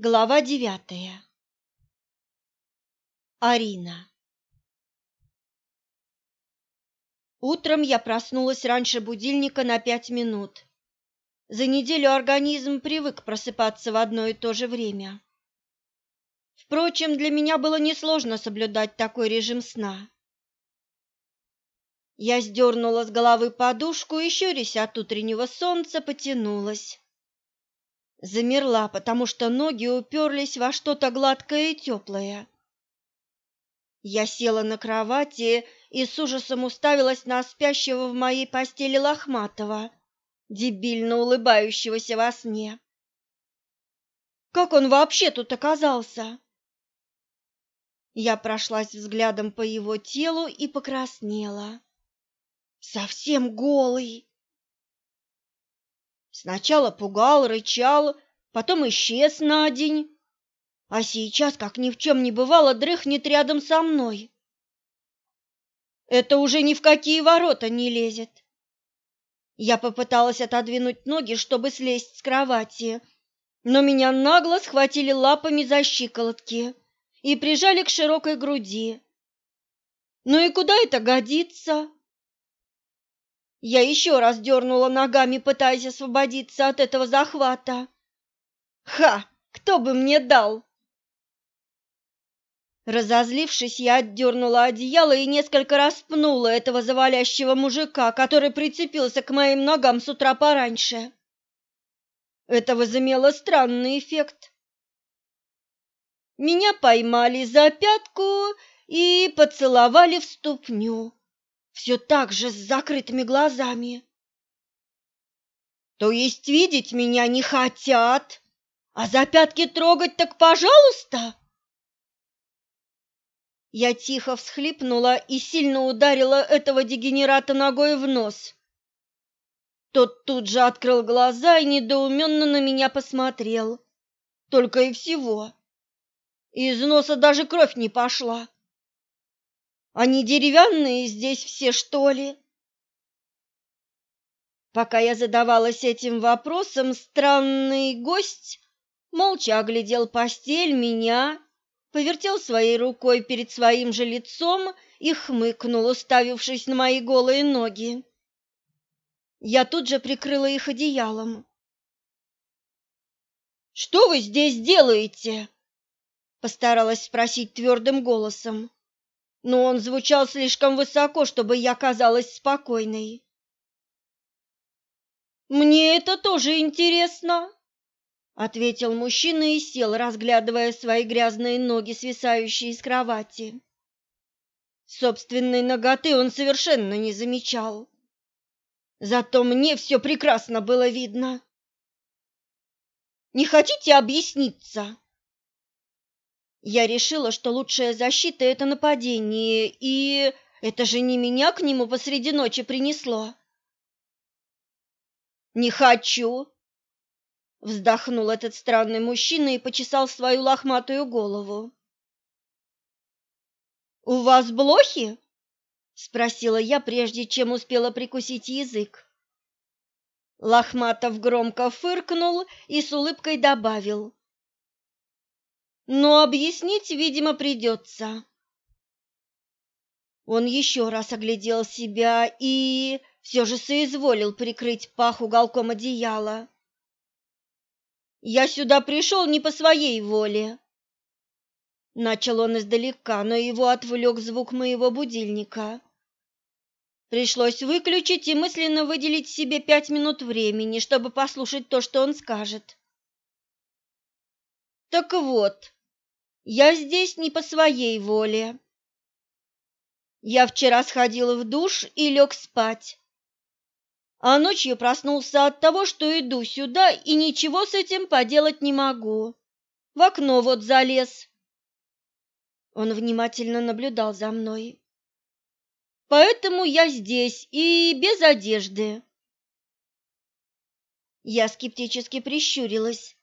Глава девятая. Арина. Утром я проснулась раньше будильника на пять минут. За неделю организм привык просыпаться в одно и то же время. Впрочем, для меня было несложно соблюдать такой режим сна. Я сдернула с головы подушку и, щурясь от утреннего солнца, потянулась. Замерла, потому что ноги уперлись во что-то гладкое и теплое. Я села на кровати и с ужасом уставилась на спящего в моей постели Лохматова, дебильно улыбающегося во сне. Как он вообще тут оказался? Я прошлась взглядом по его телу и покраснела. Совсем голый. Сначала пугал, рычал, потом исчез на день, а сейчас, как ни в чем не бывало, дрыхнет рядом со мной. Это уже ни в какие ворота не лезет. Я попыталась отодвинуть ноги, чтобы слезть с кровати, но меня нагло схватили лапами за щиколотки и прижали к широкой груди. Ну и куда это годится? Я еще раз дернула ногами, пытаясь освободиться от этого захвата. Ха! Кто бы мне дал? Разозлившись, я отдернула одеяло и несколько раз пнула этого завалящего мужика, который прицепился к моим ногам с утра пораньше. Это возымело странный эффект. Меня поймали за пятку и поцеловали в ступню все так же с закрытыми глазами. То есть видеть меня не хотят, а за пятки трогать так пожалуйста? Я тихо всхлипнула и сильно ударила этого дегенерата ногой в нос. Тот тут же открыл глаза и недоуменно на меня посмотрел. Только и всего. Из носа даже кровь не пошла. Они деревянные здесь все, что ли? Пока я задавалась этим вопросом, странный гость молча оглядел постель, меня, повертел своей рукой перед своим же лицом и хмыкнул, уставившись на мои голые ноги. Я тут же прикрыла их одеялом. «Что вы здесь делаете?» — постаралась спросить твердым голосом но он звучал слишком высоко, чтобы я казалась спокойной. «Мне это тоже интересно», — ответил мужчина и сел, разглядывая свои грязные ноги, свисающие с кровати. Собственной ноготы он совершенно не замечал. Зато мне все прекрасно было видно. «Не хотите объясниться?» Я решила, что лучшая защита – это нападение, и это же не меня к нему посреди ночи принесло. «Не хочу!» Вздохнул этот странный мужчина и почесал свою лохматую голову. «У вас блохи?» – спросила я, прежде чем успела прикусить язык. Лохматов громко фыркнул и с улыбкой добавил но объяснить, видимо, придется. Он еще раз оглядел себя и все же соизволил прикрыть пах уголком одеяла. «Я сюда пришел не по своей воле», Начал он издалека, но его отвлек звук моего будильника. Пришлось выключить и мысленно выделить себе пять минут времени, чтобы послушать то, что он скажет. Так вот, я здесь не по своей воле. Я вчера сходил в душ и лег спать. А ночью проснулся от того, что иду сюда и ничего с этим поделать не могу. В окно вот залез. Он внимательно наблюдал за мной. Поэтому я здесь и без одежды. Я скептически прищурилась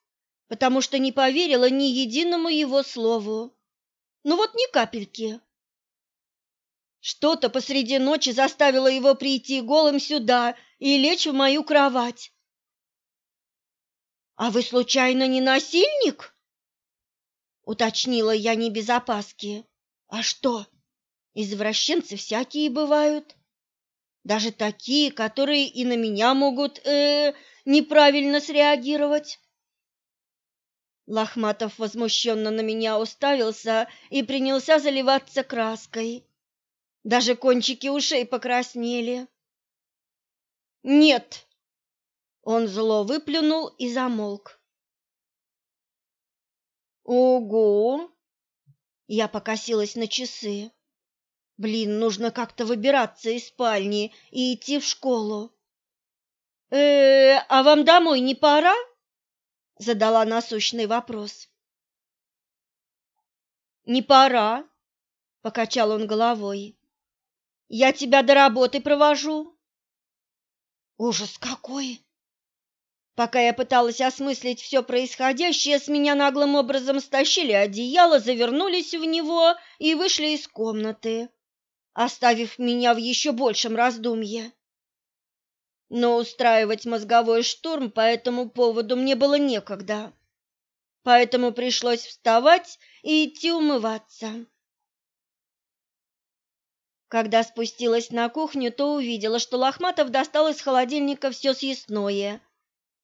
потому что не поверила ни единому его слову. Ну вот ни капельки. Что-то посреди ночи заставило его прийти голым сюда и лечь в мою кровать. «А вы случайно не насильник?» уточнила я не без опаски. А что? Извращенцы всякие бывают. Даже такие, которые и на меня могут э, неправильно среагировать. Лохматов возмущенно на меня уставился и принялся заливаться краской. Даже кончики ушей покраснели. «Нет!» Он зло выплюнул и замолк. «Ого!» Я покосилась на часы. Блин, нужно как-то выбираться из спальни и идти в школу. -э а вам домой не пора? Задала насущный вопрос. Не пора, покачал он головой. Я тебя до работы провожу. Ужас какой! Пока я пыталась осмыслить все происходящее, с меня наглым образом стащили одеяло, завернулись в него и вышли из комнаты оставив меня в еще большем раздумье. Но устраивать мозговой штурм по этому поводу мне было некогда, поэтому пришлось вставать и идти умываться. Когда спустилась на кухню, то увидела, что Лохматов достал из холодильника все съестное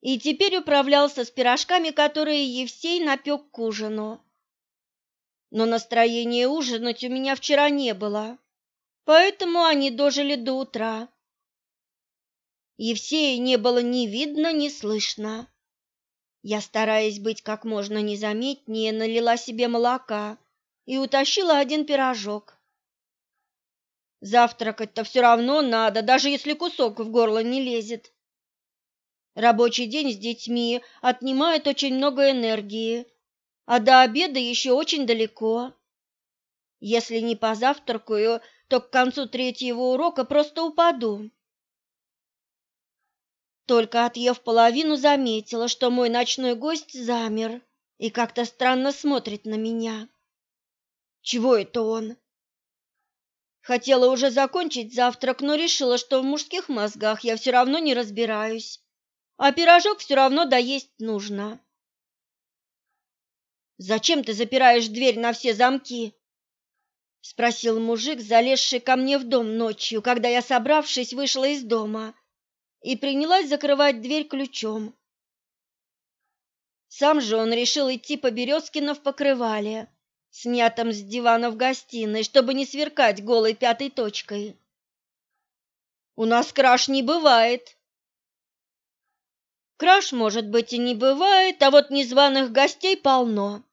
и теперь управлялся с пирожками, которые Евсей напек к ужину. Но настроения ужинать у меня вчера не было поэтому они дожили до утра. Евсея не было ни видно, ни слышно. Я, стараясь быть как можно незаметнее, налила себе молока и утащила один пирожок. Завтракать-то все равно надо, даже если кусок в горло не лезет. Рабочий день с детьми отнимает очень много энергии, а до обеда еще очень далеко. Если не позавтракаю, то к концу третьего урока просто упаду. Только отъев половину, заметила, что мой ночной гость замер и как-то странно смотрит на меня. Чего это он? Хотела уже закончить завтрак, но решила, что в мужских мозгах я все равно не разбираюсь, а пирожок все равно доесть нужно. «Зачем ты запираешь дверь на все замки?» — спросил мужик, залезший ко мне в дом ночью, когда я, собравшись, вышла из дома и принялась закрывать дверь ключом. Сам же он решил идти по Березкино в покрывале, снятом с дивана в гостиной, чтобы не сверкать голой пятой точкой. «У нас краж не бывает», Краж, может быть, и не бывает, а вот незваных гостей полно.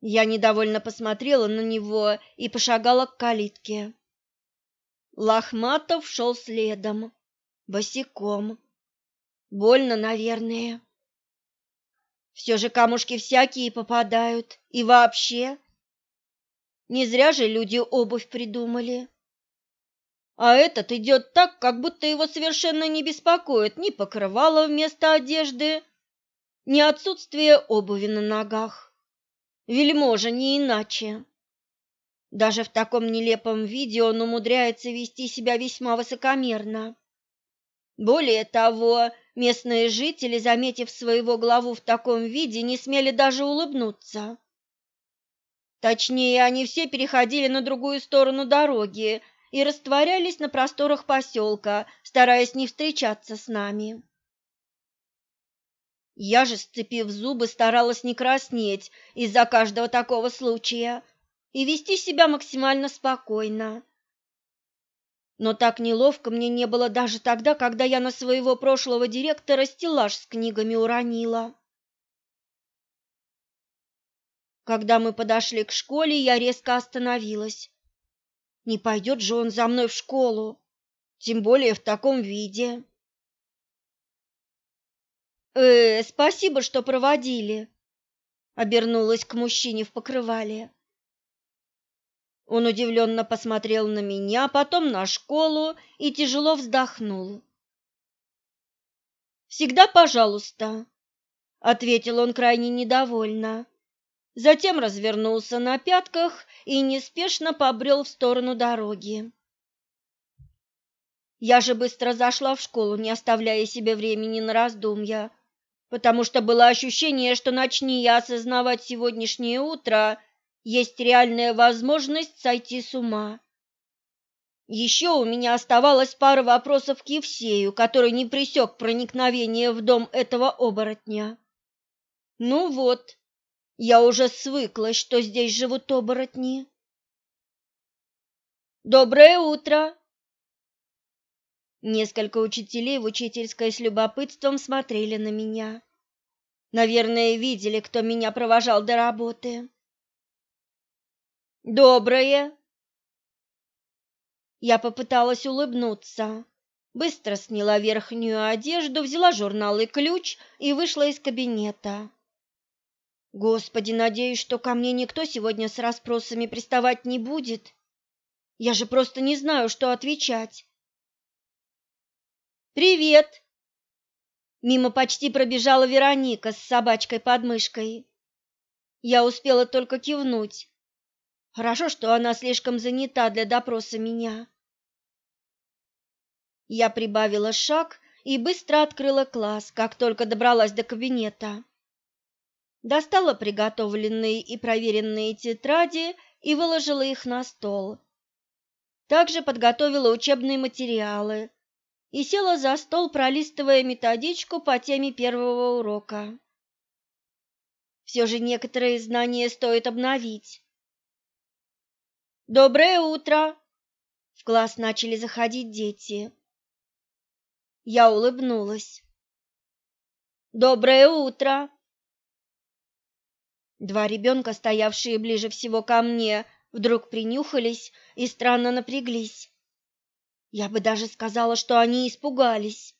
Я недовольно посмотрела на него и пошагала к калитке. Лохматов шел следом, босиком. Больно, наверное. Все же камушки всякие попадают, и вообще. Не зря же люди обувь придумали. А этот идет так, как будто его совершенно не беспокоит ни покрывало вместо одежды, ни отсутствие обуви на ногах. Вельможа не иначе. Даже в таком нелепом виде он умудряется вести себя весьма высокомерно. Более того, местные жители, заметив своего главу в таком виде, не смели даже улыбнуться. Точнее, они все переходили на другую сторону дороги и растворялись на просторах поселка, стараясь не встречаться с нами. Я же, сцепив зубы, старалась не краснеть из-за каждого такого случая и вести себя максимально спокойно. Но так неловко мне не было даже тогда, когда я на своего прошлого директора стеллаж с книгами уронила. Когда мы подошли к школе, я резко остановилась. Не пойдет же он за мной в школу, тем более в таком виде. Э, спасибо, что проводили. Обернулась к мужчине в покрывале. Он удивленно посмотрел на меня, потом на школу и тяжело вздохнул. Всегда, пожалуйста, ответил он крайне недовольно. Затем развернулся на пятках и неспешно побрел в сторону дороги. Я же быстро зашла в школу, не оставляя себе времени на раздумья потому что было ощущение, что начни я осознавать сегодняшнее утро, есть реальная возможность сойти с ума. Еще у меня оставалось пара вопросов к Евсею, который не пресек проникновение в дом этого оборотня. Ну вот, я уже свыклась, что здесь живут оборотни. Доброе утро! Несколько учителей в учительской с любопытством смотрели на меня. Наверное, видели, кто меня провожал до работы. Доброе. Я попыталась улыбнуться. Быстро сняла верхнюю одежду, взяла журнал и ключ и вышла из кабинета. Господи, надеюсь, что ко мне никто сегодня с расспросами приставать не будет. Я же просто не знаю, что отвечать. Привет. Мимо почти пробежала Вероника с собачкой под мышкой. Я успела только кивнуть. Хорошо, что она слишком занята для допроса меня. Я прибавила шаг и быстро открыла класс, как только добралась до кабинета достала приготовленные и проверенные тетради и выложила их на стол. Также подготовила учебные материалы и села за стол, пролистывая методичку по теме первого урока. Все же некоторые знания стоит обновить. «Доброе утро!» В класс начали заходить дети. Я улыбнулась. «Доброе утро!» Два ребенка, стоявшие ближе всего ко мне, вдруг принюхались и странно напряглись. Я бы даже сказала, что они испугались.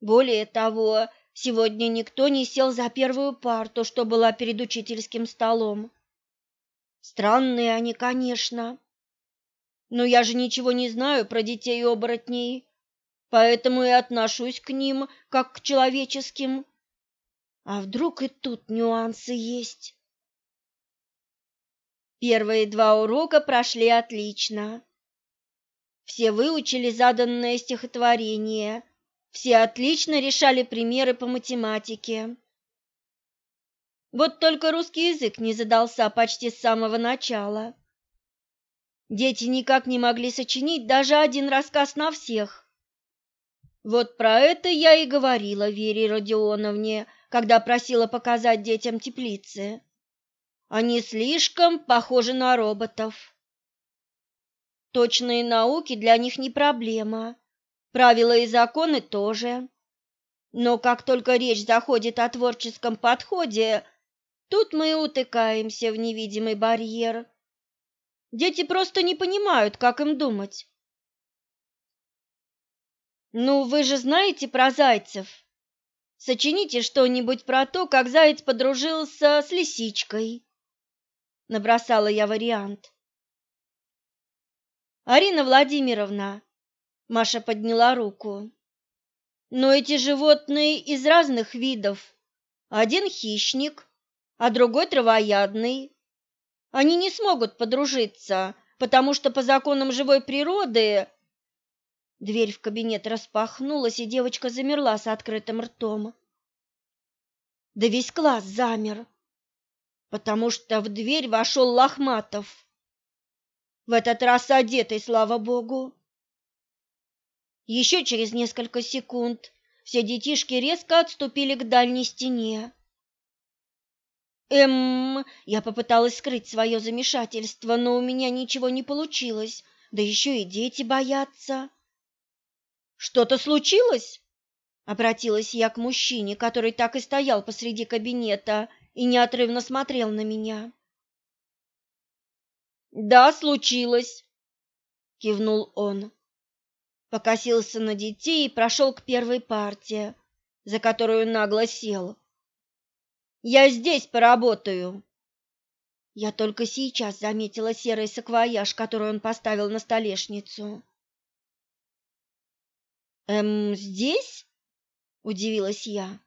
Более того, сегодня никто не сел за первую парту, что была перед учительским столом. Странные они, конечно. Но я же ничего не знаю про детей-оборотней, поэтому и отношусь к ним как к человеческим. А вдруг и тут нюансы есть? Первые два урока прошли отлично. Все выучили заданное стихотворение, все отлично решали примеры по математике. Вот только русский язык не задался почти с самого начала. Дети никак не могли сочинить даже один рассказ на всех. Вот про это я и говорила Вере Родионовне, когда просила показать детям теплицы. Они слишком похожи на роботов. Точные науки для них не проблема, правила и законы тоже. Но как только речь заходит о творческом подходе, тут мы утыкаемся в невидимый барьер. Дети просто не понимают, как им думать. Ну, вы же знаете про зайцев. Сочините что-нибудь про то, как заяц подружился с лисичкой. Набросала я вариант. Арина Владимировна, Маша подняла руку. Но эти животные из разных видов. Один хищник, а другой травоядный. Они не смогут подружиться, потому что по законам живой природы Дверь в кабинет распахнулась, и девочка замерла с открытым ртом. Да весь класс замер, потому что в дверь вошел Лохматов. В этот раз одетый, слава богу. Еще через несколько секунд все детишки резко отступили к дальней стене. Эм, я попыталась скрыть свое замешательство, но у меня ничего не получилось, да еще и дети боятся. Что-то случилось? Обратилась я к мужчине, который так и стоял посреди кабинета и неотрывно смотрел на меня. Да, случилось, кивнул он. Покосился на детей и прошел к первой партии, за которую нагло сел. Я здесь поработаю. Я только сейчас заметила серый саквояж, который он поставил на столешницу. Эм, здесь? Удивилась я.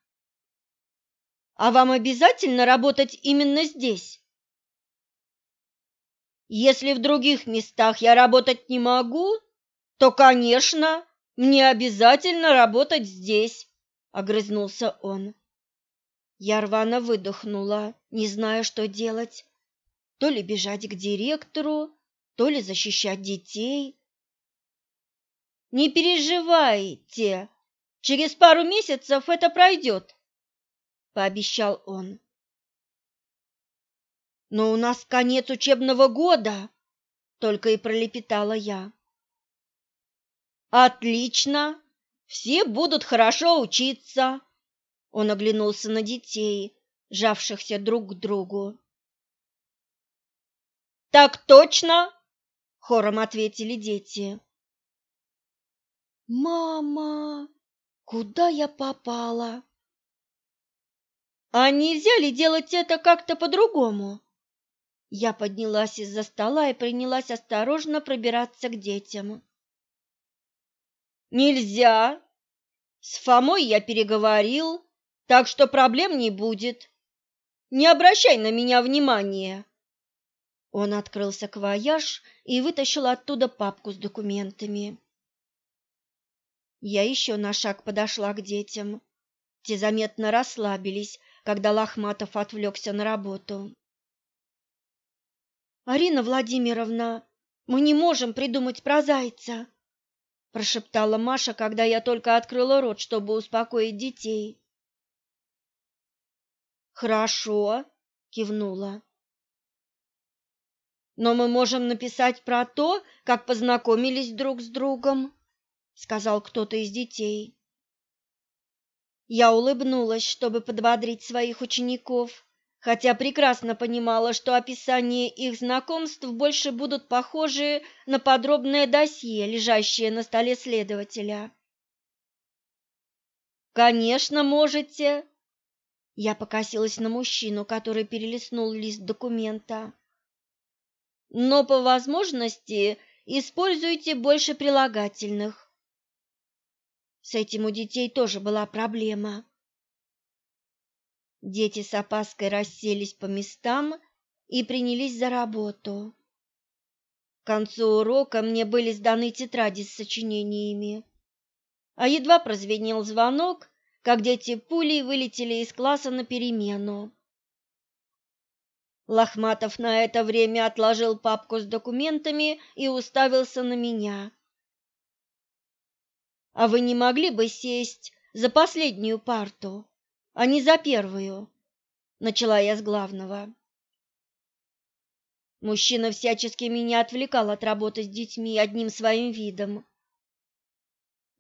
А вам обязательно работать именно здесь? Если в других местах я работать не могу, то, конечно, мне обязательно работать здесь, огрызнулся он. Я рвано выдохнула, не зная, что делать. То ли бежать к директору, то ли защищать детей. Не переживайте, через пару месяцев это пройдет, пообещал он. Но у нас конец учебного года, только и пролепетала я. Отлично, все будут хорошо учиться. Он оглянулся на детей, жавшихся друг к другу. Так точно, хором ответили дети. Мама, куда я попала? А нельзя ли делать это как-то по-другому? Я поднялась из-за стола и принялась осторожно пробираться к детям. Нельзя. С Фомой я переговорил, так что проблем не будет. Не обращай на меня внимания. Он открыл саквояж и вытащил оттуда папку с документами. Я еще на шаг подошла к детям. Те заметно расслабились, когда Лохматов отвлекся на работу. «Арина Владимировна, мы не можем придумать про зайца», прошептала Маша, когда я только открыла рот, чтобы успокоить детей. Хорошо, кивнула. Но мы можем написать про то, как познакомились друг с другом, сказал кто-то из детей. Я улыбнулась, чтобы подбодрить своих учеников хотя прекрасно понимала, что описания их знакомств больше будут похожи на подробное досье, лежащее на столе следователя. «Конечно, можете!» Я покосилась на мужчину, который перелистнул лист документа. «Но по возможности используйте больше прилагательных». С этим у детей тоже была проблема. Дети с опаской расселись по местам и принялись за работу. К концу урока мне были сданы тетради с сочинениями. А едва прозвенел звонок, как дети пулей вылетели из класса на перемену. Лохматов на это время отложил папку с документами и уставился на меня. «А вы не могли бы сесть за последнюю парту?» а не за первую, начала я с главного. Мужчина всячески меня отвлекал от работы с детьми одним своим видом.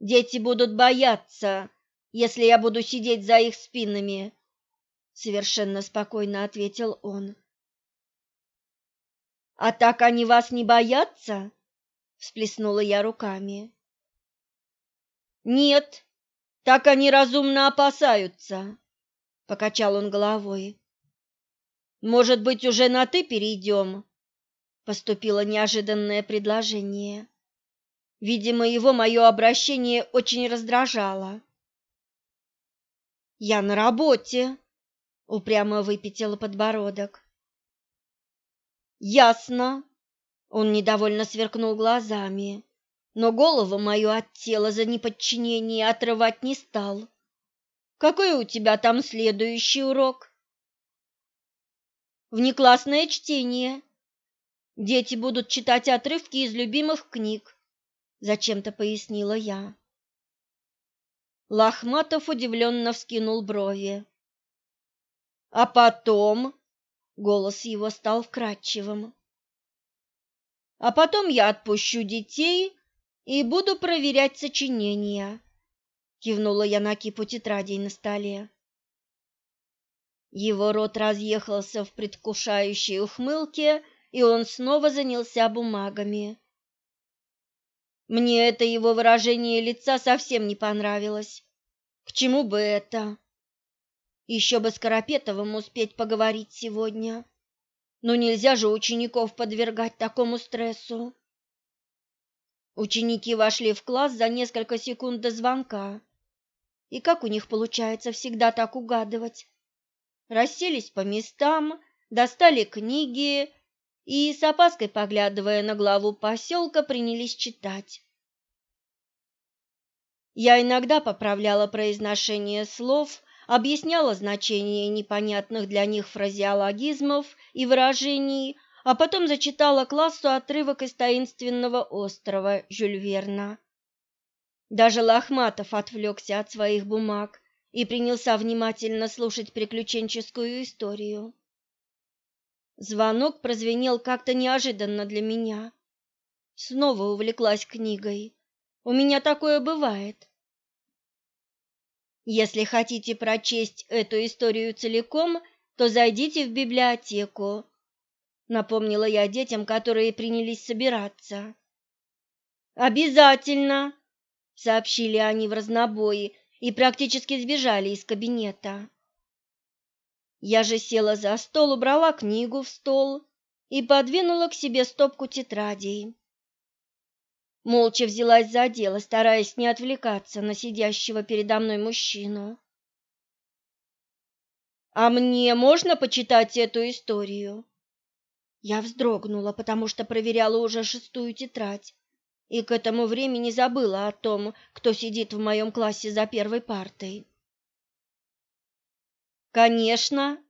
Дети будут бояться, если я буду сидеть за их спинами, совершенно спокойно ответил он. А так они вас не боятся? всплеснула я руками. Нет, так они разумно опасаются покачал он головой. Может быть, уже на ты перейдем?» Поступило неожиданное предложение. Видимо, его мое обращение очень раздражало. «Я на работе», — упрямо выпятила подбородок. «Ясно», — он недовольно сверкнул глазами, но голову мою от тела за неподчинение отрывать не стал. Какой у тебя там следующий урок? Внеклассное чтение. Дети будут читать отрывки из любимых книг, зачем-то пояснила я. Лохматов удивленно вскинул брови. А потом голос его стал вкрадчивым. А потом я отпущу детей и буду проверять сочинения кивнула я на кипу тетрадей на столе. Его рот разъехался в предвкушающей ухмылке, и он снова занялся бумагами. Мне это его выражение лица совсем не понравилось. К чему бы это? Еще бы с Карапетовым успеть поговорить сегодня. Но нельзя же учеников подвергать такому стрессу. Ученики вошли в класс за несколько секунд до звонка. И как у них получается всегда так угадывать? Расселись по местам, достали книги и, с опаской поглядывая на главу поселка, принялись читать. Я иногда поправляла произношение слов, объясняла значение непонятных для них фразеологизмов и выражений, а потом зачитала классу отрывок из таинственного острова Жюль Верна. Даже Лохматов отвлекся от своих бумаг и принялся внимательно слушать приключенческую историю. Звонок прозвенел как-то неожиданно для меня. Снова увлеклась книгой. У меня такое бывает. Если хотите прочесть эту историю целиком, то зайдите в библиотеку, напомнила я детям, которые принялись собираться. Обязательно, сообщили они в разнобой и практически сбежали из кабинета. Я же села за стол, убрала книгу в стол и подвинула к себе стопку тетрадей. Молча взялась за дело, стараясь не отвлекаться на сидящего передо мной мужчину. «А мне можно почитать эту историю?» Я вздрогнула, потому что проверяла уже шестую тетрадь, и к этому времени забыла о том, кто сидит в моем классе за первой партой. Конечно.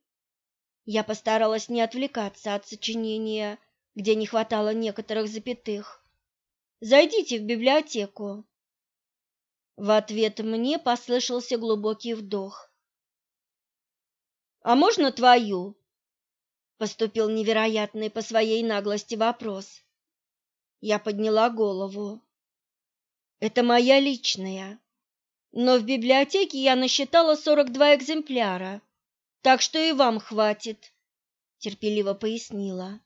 Я постаралась не отвлекаться от сочинения, где не хватало некоторых запятых. Зайдите в библиотеку. В ответ мне послышался глубокий вдох. А можно твою? Поступил невероятный по своей наглости вопрос. Я подняла голову. Это моя личная. Но в библиотеке я насчитала сорок два экземпляра так что и вам хватит, терпеливо пояснила.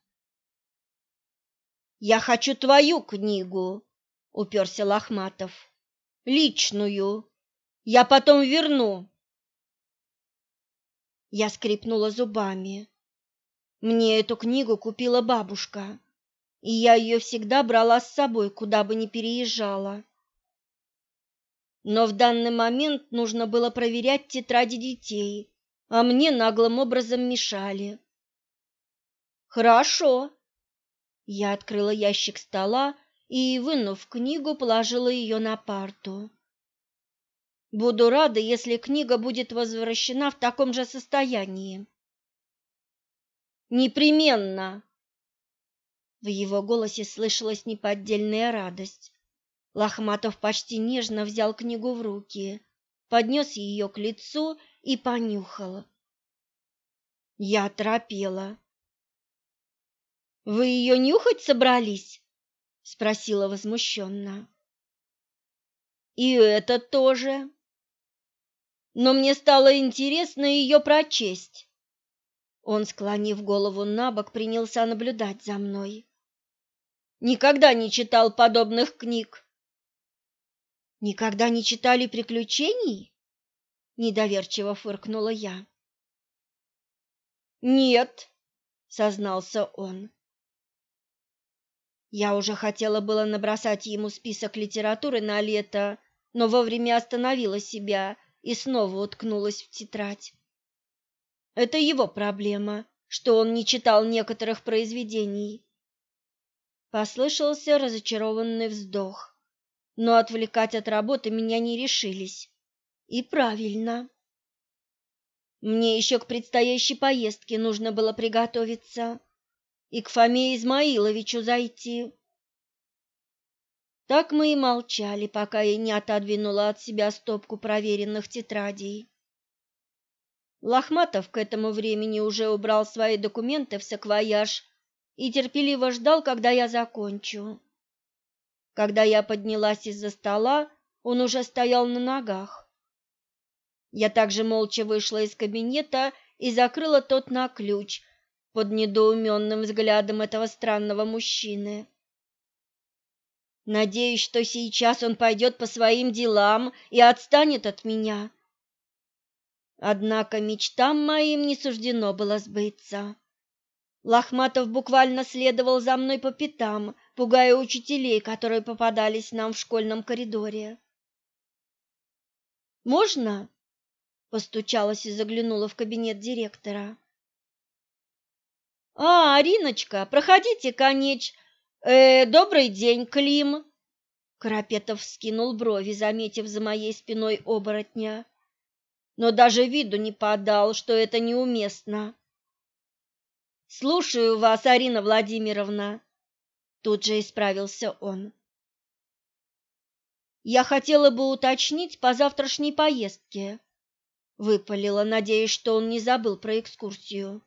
Я хочу твою книгу, уперся Лохматов. Личную. Я потом верну. Я скрипнула зубами. Мне эту книгу купила бабушка, и я ее всегда брала с собой, куда бы ни переезжала. Но в данный момент нужно было проверять тетради детей а мне наглым образом мешали. Хорошо. Я открыла ящик стола и, вынув книгу, положила ее на парту. Буду рада, если книга будет возвращена в таком же состоянии. Непременно. В его голосе слышалась неподдельная радость. Лохматов почти нежно взял книгу в руки, поднес ее к лицу и понюхала. Я оторопела. «Вы ее нюхать собрались?» — спросила возмущенно. «И это тоже. Но мне стало интересно ее прочесть». Он, склонив голову на бок, принялся наблюдать за мной. «Никогда не читал подобных книг». «Никогда не читали приключений?» недоверчиво фыркнула я. Нет, сознался он. Я уже хотела было набросать ему список литературы на лето, но вовремя остановила себя и снова уткнулась в тетрадь. Это его проблема, что он не читал некоторых произведений. Послышался разочарованный вздох, но отвлекать от работы меня не решились. И правильно. Мне еще к предстоящей поездке нужно было приготовиться и к Фоме Измаиловичу зайти. Так мы и молчали, пока я не отодвинула от себя стопку проверенных тетрадей. Лохматов к этому времени уже убрал свои документы в саквояж и терпеливо ждал, когда я закончу. Когда я поднялась из-за стола, он уже стоял на ногах. Я также молча вышла из кабинета и закрыла тот на ключ под недоуменным взглядом этого странного мужчины. Надеюсь, что сейчас он пойдет по своим делам и отстанет от меня. Однако мечтам моим не суждено было сбыться. Лохматов буквально следовал за мной по пятам, пугая учителей, которые попадались нам в школьном коридоре. «Можно?» Постучалась и заглянула в кабинет директора. А, Ариночка, проходите, конеч. Э, добрый день, Клим. Карапетов вскинул брови, заметив за моей спиной оборотня. но даже виду не подал, что это неуместно. Слушаю вас, Арина Владимировна. Тут же исправился он. Я хотела бы уточнить по завтрашней поездке. Выпалила, надеясь, что он не забыл про экскурсию.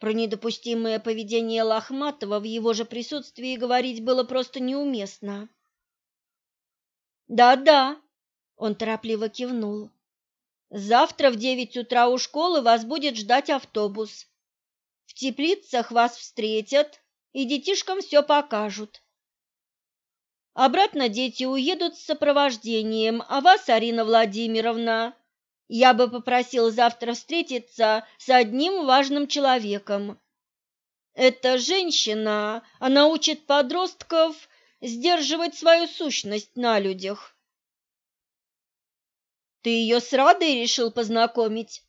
Про недопустимое поведение Лохматова в его же присутствии говорить было просто неуместно. «Да-да», — он торопливо кивнул. «Завтра в девять утра у школы вас будет ждать автобус. В теплицах вас встретят и детишкам все покажут. Обратно дети уедут с сопровождением, а вас, Арина Владимировна, я бы попросил завтра встретиться с одним важным человеком. Эта женщина, она учит подростков сдерживать свою сущность на людях. Ты ее с Радой решил познакомить?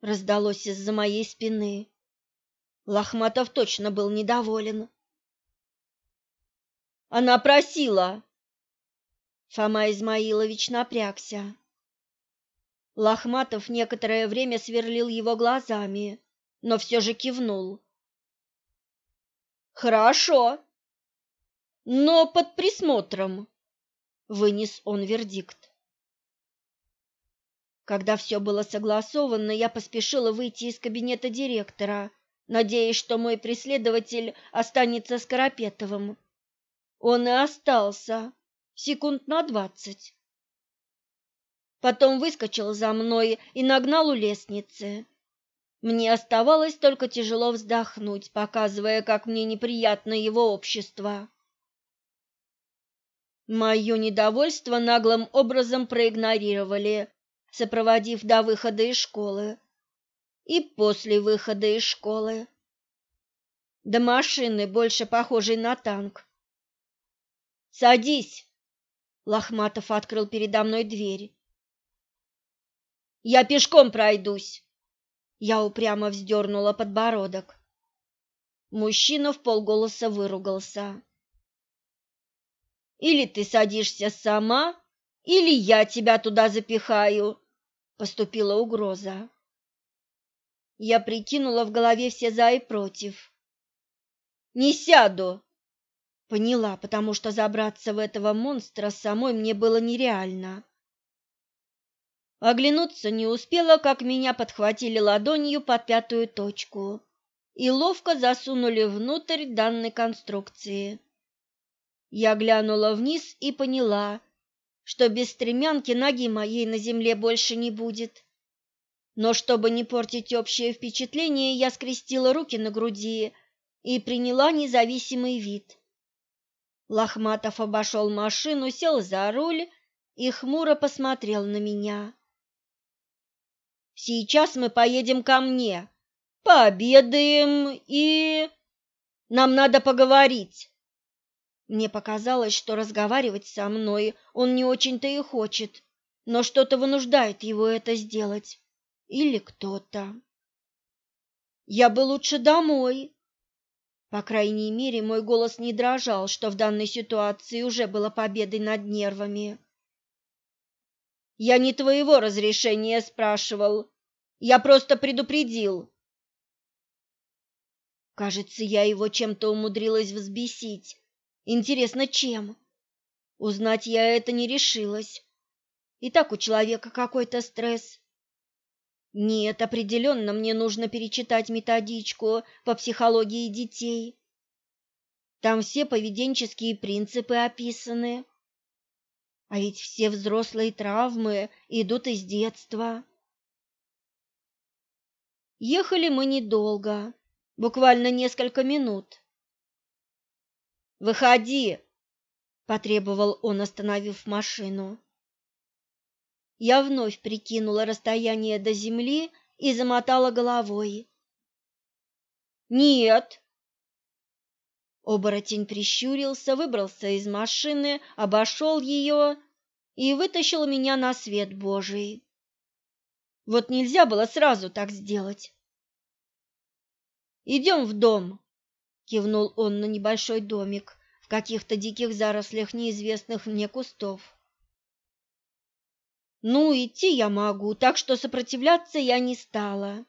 Раздалось из-за моей спины. Лохматов точно был недоволен. Она просила. Фома Измаилович напрягся. Лохматов некоторое время сверлил его глазами, но все же кивнул. Хорошо. Но под присмотром, вынес он вердикт. Когда все было согласовано, я поспешила выйти из кабинета директора, надеясь, что мой преследователь останется с Карапетовым. Он и остался секунд на двадцать. Потом выскочил за мной и нагнал у лестницы. Мне оставалось только тяжело вздохнуть, показывая, как мне неприятно его общество. Мое недовольство наглым образом проигнорировали, сопроводив до выхода из школы. И после выхода из школы. До машины, больше похожей на танк. «Садись!» Лохматов открыл передо мной дверь. «Я пешком пройдусь!» Я упрямо вздернула подбородок. Мужчина в полголоса выругался. Или ты садишься сама, или я тебя туда запихаю, поступила угроза. Я прикинула в голове все за и против. Не сяду. Поняла, потому что забраться в этого монстра самой мне было нереально. Оглянуться не успела, как меня подхватили ладонью под пятую точку и ловко засунули внутрь данной конструкции. Я глянула вниз и поняла, что без стремянки ноги моей на земле больше не будет. Но чтобы не портить общее впечатление, я скрестила руки на груди и приняла независимый вид. Лохматов обошел машину, сел за руль и хмуро посмотрел на меня. «Сейчас мы поедем ко мне, пообедаем и... Нам надо поговорить». Мне показалось, что разговаривать со мной он не очень-то и хочет, но что-то вынуждает его это сделать. Или кто-то. Я бы лучше домой. По крайней мере, мой голос не дрожал, что в данной ситуации уже было победой над нервами. Я не твоего разрешения спрашивал. Я просто предупредил. Кажется, я его чем-то умудрилась взбесить. Интересно, чем? Узнать я это не решилась. И так у человека какой-то стресс. Нет, определенно мне нужно перечитать методичку по психологии детей. Там все поведенческие принципы описаны. А ведь все взрослые травмы идут из детства. Ехали мы недолго, буквально несколько минут. Выходи, потребовал он, остановив машину. Я вновь прикинула расстояние до земли и замотала головой. Нет. Оборотень прищурился, выбрался из машины, обошел ее и вытащил меня на свет Божий. Вот нельзя было сразу так сделать. Идем в дом, кивнул он на небольшой домик в каких-то диких зарослях неизвестных мне кустов. Ну, идти я могу, так что сопротивляться я не стала.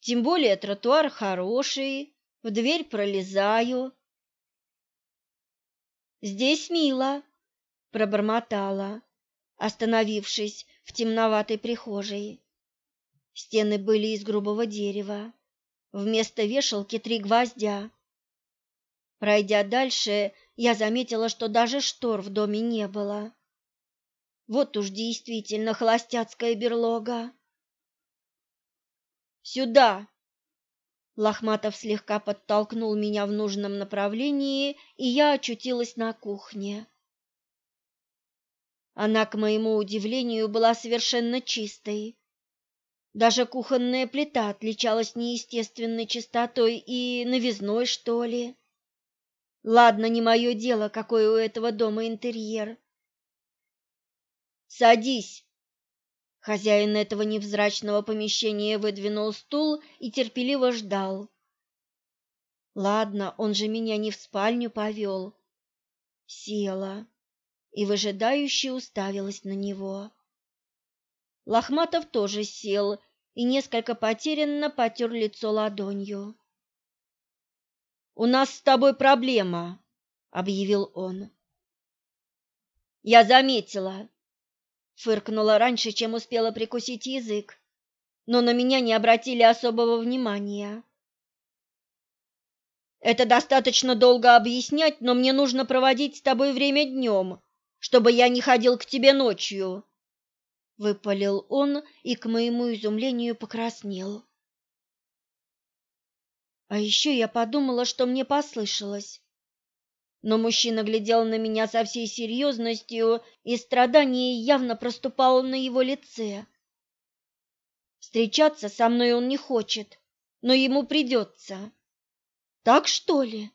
Тем более тротуар хороший, в дверь пролезаю. Здесь мило, пробормотала, остановившись в темноватой прихожей. Стены были из грубого дерева. Вместо вешалки три гвоздя. Пройдя дальше, я заметила, что даже штор в доме не было. Вот уж действительно холостяцкая берлога. Сюда. Лохматов слегка подтолкнул меня в нужном направлении, и я очутилась на кухне. Она, к моему удивлению, была совершенно чистой. Даже кухонная плита отличалась неестественной чистотой и новизной, что ли. Ладно, не мое дело, какой у этого дома интерьер. Садись. Хозяин этого невзрачного помещения выдвинул стул и терпеливо ждал. Ладно, он же меня не в спальню повел. Села и выжидающе уставилась на него. Лохматов тоже сел и несколько потерянно потер лицо ладонью. «У нас с тобой проблема», — объявил он. «Я заметила, Фыркнула раньше, чем успела прикусить язык, но на меня не обратили особого внимания. Это достаточно долго объяснять, но мне нужно проводить с тобой время днем, чтобы я не ходил к тебе ночью. Выпалил он и, к моему изумлению, покраснел. А еще я подумала, что мне послышалось но мужчина глядел на меня со всей серьезностью, и страдание явно проступало на его лице. Встречаться со мной он не хочет, но ему придется. Так что ли?